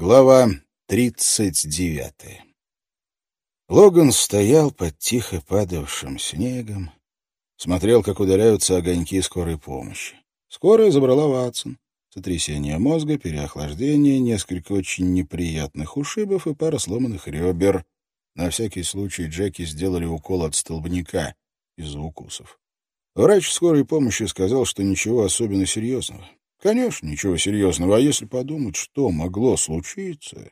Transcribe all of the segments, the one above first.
Глава тридцать девятая Логан стоял под тихо падавшим снегом, смотрел, как ударяются огоньки скорой помощи. Скорая забрала Ватсон. Сотрясение мозга, переохлаждение, несколько очень неприятных ушибов и пара сломанных ребер. На всякий случай Джеки сделали укол от столбняка из-за укусов. Врач скорой помощи сказал, что ничего особенно серьезного. Конечно, ничего серьезного, а если подумать, что могло случиться...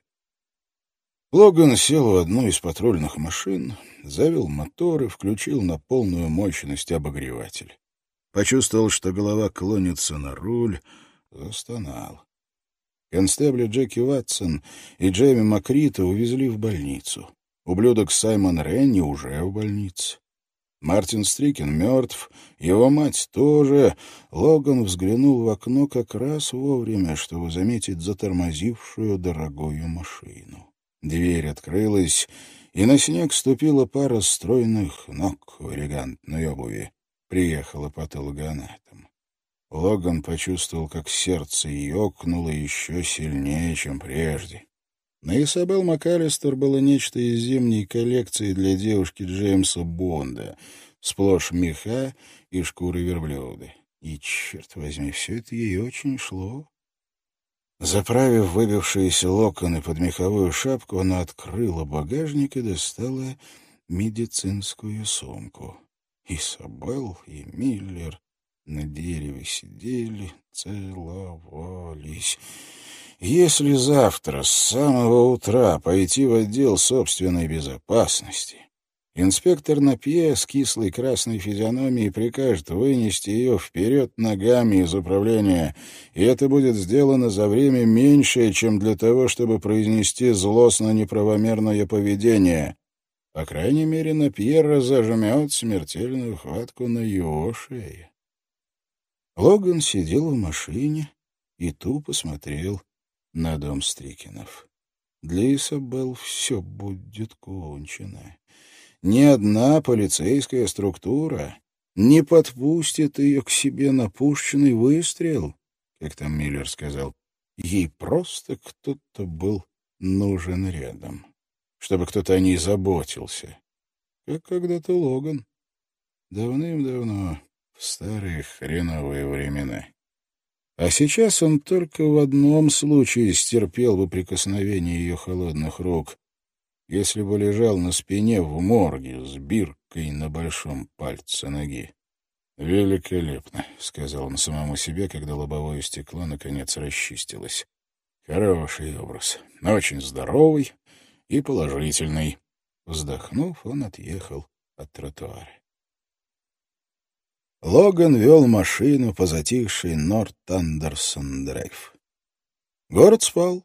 Логан сел в одну из патрульных машин, завел мотор и включил на полную мощность обогреватель. Почувствовал, что голова клонится на руль, застонал. Констебли Джеки Ватсон и Джейми Макрита увезли в больницу. Ублюдок Саймон Ренни уже в больнице. Мартин Стрикин мертв, его мать тоже. Логан взглянул в окно как раз вовремя, чтобы заметить затормозившую дорогую машину. Дверь открылась, и на снег ступила пара стройных ног в элегантной обуви. Приехала патологоанатом. Логан почувствовал, как сердце ёкнуло еще сильнее, чем прежде. На Исабел МакАлистер было нечто из зимней коллекции для девушки Джеймса Бонда, сплошь меха и шкуры верблюда. И, черт возьми, все это ей очень шло. Заправив выбившиеся локоны под меховую шапку, она открыла багажник и достала медицинскую сумку. Исабел и Миллер на дереве сидели, целовались. Если завтра с самого утра пойти в отдел собственной безопасности, инспектор Напье с кислой красной физиономией прикажет вынести ее вперед ногами из управления, и это будет сделано за время меньшее, чем для того, чтобы произнести злостно неправомерное поведение. По крайней мере, Напье разожмет смертельную хватку на его шее. Логан сидел в машине и тупо смотрел на дом Стрикинов. Для Исабел все будет кончено. Ни одна полицейская структура не подпустит ее к себе на пушечный выстрел, как там Миллер сказал. Ей просто кто-то был нужен рядом, чтобы кто-то о ней заботился, как когда-то Логан. Давным-давно, в старые хреновые времена. А сейчас он только в одном случае стерпел бы прикосновение ее холодных рук, если бы лежал на спине в морге с биркой на большом пальце ноги. «Великолепно», — сказал он самому себе, когда лобовое стекло наконец расчистилось. «Хороший образ, очень здоровый и положительный». Вздохнув, он отъехал от тротуара. Логан вел машину по затихшей Норт-Андерсон-драйв. Город спал.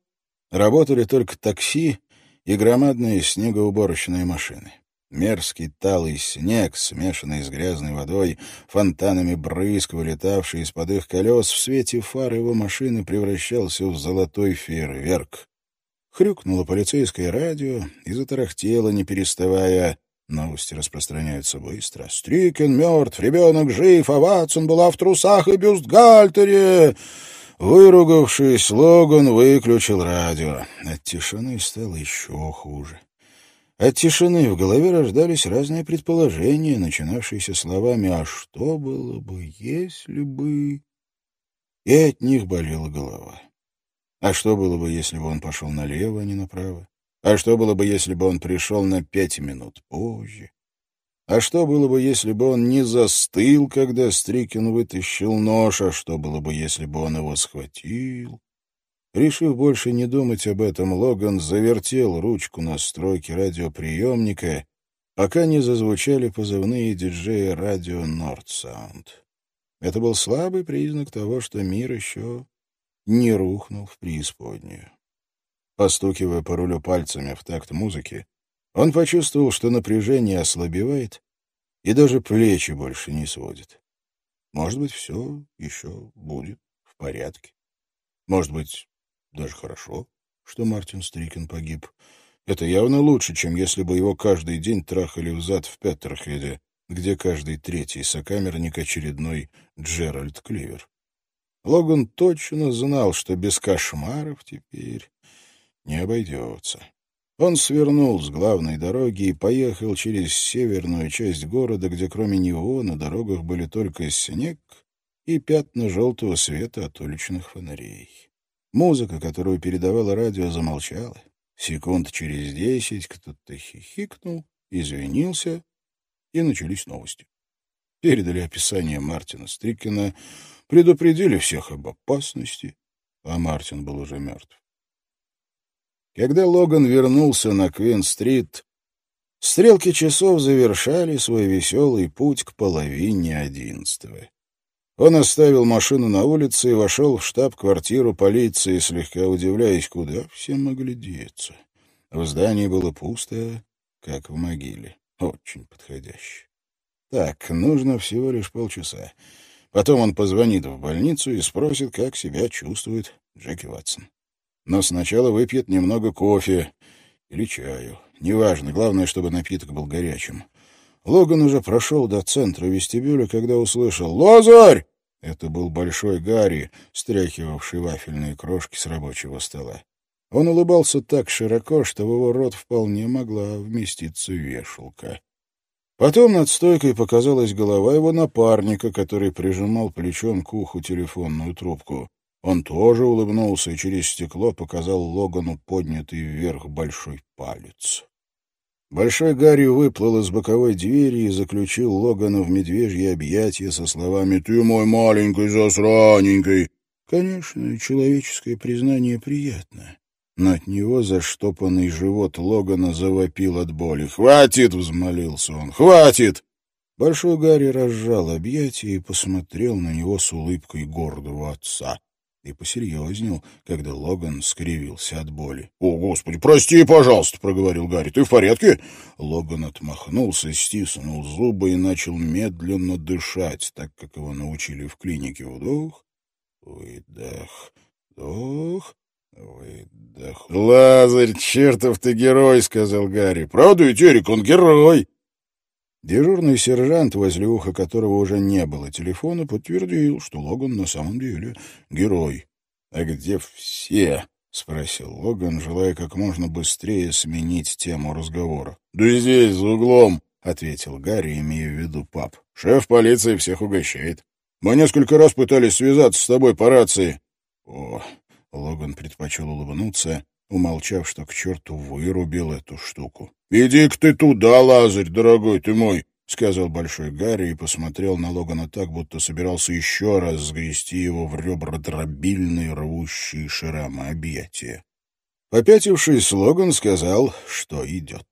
Работали только такси и громадные снегоуборочные машины. Мерзкий талый снег, смешанный с грязной водой, фонтанами брызг, вылетавший из-под их колес, в свете фар его машины превращался в золотой фейерверк. Хрюкнуло полицейское радио и затарахтело, не переставая. Новости распространяются быстро. «Стрикен мертв, ребенок жив, а Ватсон была в трусах и бюстгальтере!» Выругавшись, Логан выключил радио. От тишины стало еще хуже. От тишины в голове рождались разные предположения, начинавшиеся словами «А что было бы, если бы...» И от них болела голова. А что было бы, если бы он пошел налево, а не направо? А что было бы, если бы он пришел на пять минут позже? А что было бы, если бы он не застыл, когда Стрикин вытащил нож? А что было бы, если бы он его схватил? Решив больше не думать об этом, Логан завертел ручку настройки радиоприемника, пока не зазвучали позывные диджея радио «Нордсаунд». Это был слабый признак того, что мир еще не рухнул в преисподнюю. Постукивая по рулю пальцами в такт музыки, он почувствовал, что напряжение ослабевает и даже плечи больше не сводит. Может быть, все еще будет в порядке. Может быть, даже хорошо, что Мартин Стрикин погиб. Это явно лучше, чем если бы его каждый день трахали взад в Петтерхеде, где каждый третий сокамерник очередной Джеральд Кливер. Логан точно знал, что без кошмаров теперь не обойдется. Он свернул с главной дороги и поехал через северную часть города, где кроме него на дорогах были только снег и пятна желтого света от уличных фонарей. Музыка, которую передавало радио, замолчала. Секунд через десять кто-то хихикнул, извинился, и начались новости. Передали описание Мартина Стрикина, предупредили всех об опасности, а Мартин был уже мертв. Когда Логан вернулся на Квин-стрит, стрелки часов завершали свой веселый путь к половине одиннадцатого. Он оставил машину на улице и вошел в штаб-квартиру полиции, слегка удивляясь, куда все могли деться. В здании было пусто, как в могиле. Очень подходяще. Так, нужно всего лишь полчаса. Потом он позвонит в больницу и спросит, как себя чувствует Джеки Ватсон. Но сначала выпьет немного кофе или чаю. Неважно, главное, чтобы напиток был горячим. Логан уже прошел до центра вестибюля, когда услышал «Лазарь!» Это был большой Гарри, стряхивавший вафельные крошки с рабочего стола. Он улыбался так широко, что в его рот вполне могла вместиться вешалка. Потом над стойкой показалась голова его напарника, который прижимал плечом к уху телефонную трубку. Он тоже улыбнулся и через стекло показал Логану поднятый вверх большой палец. Большой Гарри выплыл из боковой двери и заключил Логана в медвежье объятия со словами «Ты мой маленький засраненький». Конечно, человеческое признание приятно, но от него заштопанный живот Логана завопил от боли. «Хватит!» — взмолился он. «Хватит!» Большой Гарри разжал объятия и посмотрел на него с улыбкой гордого отца и посерьезнел, когда Логан скривился от боли. — О, Господи, прости, пожалуйста, — проговорил Гарри. — Ты в порядке? Логан отмахнулся, стиснул зубы и начал медленно дышать, так как его научили в клинике. Вдох, выдох, вдох, выдох. — Лазарь, чертов ты герой, — сказал Гарри. — Правда ведь, Эрик, он герой? Дежурный сержант, возле уха которого уже не было телефона, подтвердил, что Логан на самом деле герой. «А где все?» — спросил Логан, желая как можно быстрее сменить тему разговора. «Да здесь, за углом», — ответил Гарри, имея в виду пап. «Шеф полиции всех угощает. Мы несколько раз пытались связаться с тобой по рации». «О!» — Логан предпочел улыбнуться, умолчав, что к черту вырубил эту штуку. «Иди-ка ты туда, Лазарь, дорогой ты мой!» — сказал Большой Гарри и посмотрел на Логана так, будто собирался еще раз сгрести его в ребра дробильные рвущие шрамы объятия. Попятившись, Логан сказал, что идет.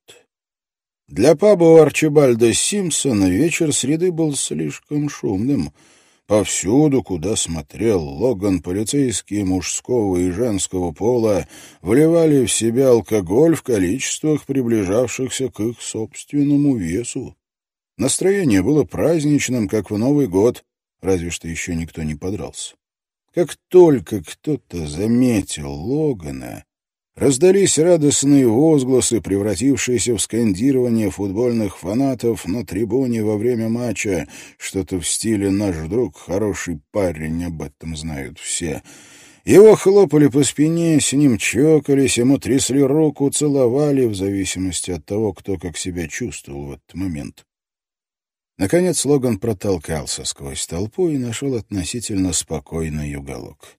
Для паба у Арчибальда Симпсона вечер среды был слишком шумным — Повсюду, куда смотрел Логан, полицейские мужского и женского пола вливали в себя алкоголь в количествах, приближавшихся к их собственному весу. Настроение было праздничным, как в Новый год, разве что еще никто не подрался. Как только кто-то заметил Логана, Раздались радостные возгласы, превратившиеся в скандирование футбольных фанатов на трибуне во время матча. Что-то в стиле «Наш друг хороший парень», об этом знают все. Его хлопали по спине, с ним чокались, ему трясли руку, целовали, в зависимости от того, кто как себя чувствовал в этот момент. Наконец Логан протолкался сквозь толпу и нашел относительно спокойный уголок.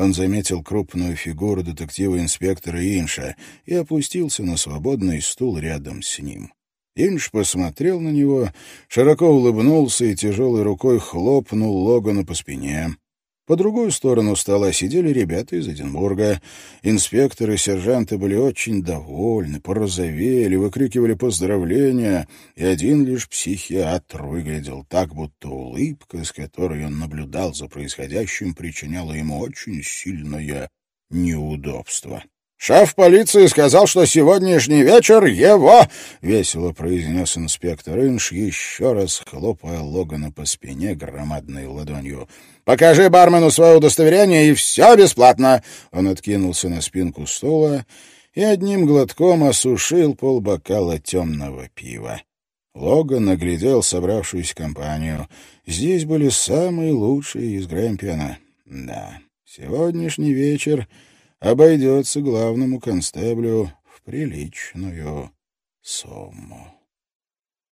Он заметил крупную фигуру детектива-инспектора Инша и опустился на свободный стул рядом с ним. Инш посмотрел на него, широко улыбнулся и тяжелой рукой хлопнул Логана по спине. По другую сторону стола сидели ребята из Эдинбурга. Инспекторы и сержанты были очень довольны, порозовели, выкрикивали поздравления, и один лишь психиатр выглядел так, будто улыбка, с которой он наблюдал за происходящим, причиняла ему очень сильное неудобство. «Шеф полиции сказал, что сегодняшний вечер его!» — весело произнес инспектор Инш, еще раз хлопая Логана по спине громадной ладонью. «Покажи бармену свое удостоверение, и все бесплатно!» Он откинулся на спинку стула и одним глотком осушил полбокала темного пива. Логан наглядел собравшуюся компанию. Здесь были самые лучшие из Грэмпиона. Да, сегодняшний вечер обойдется главному констеблю в приличную сумму.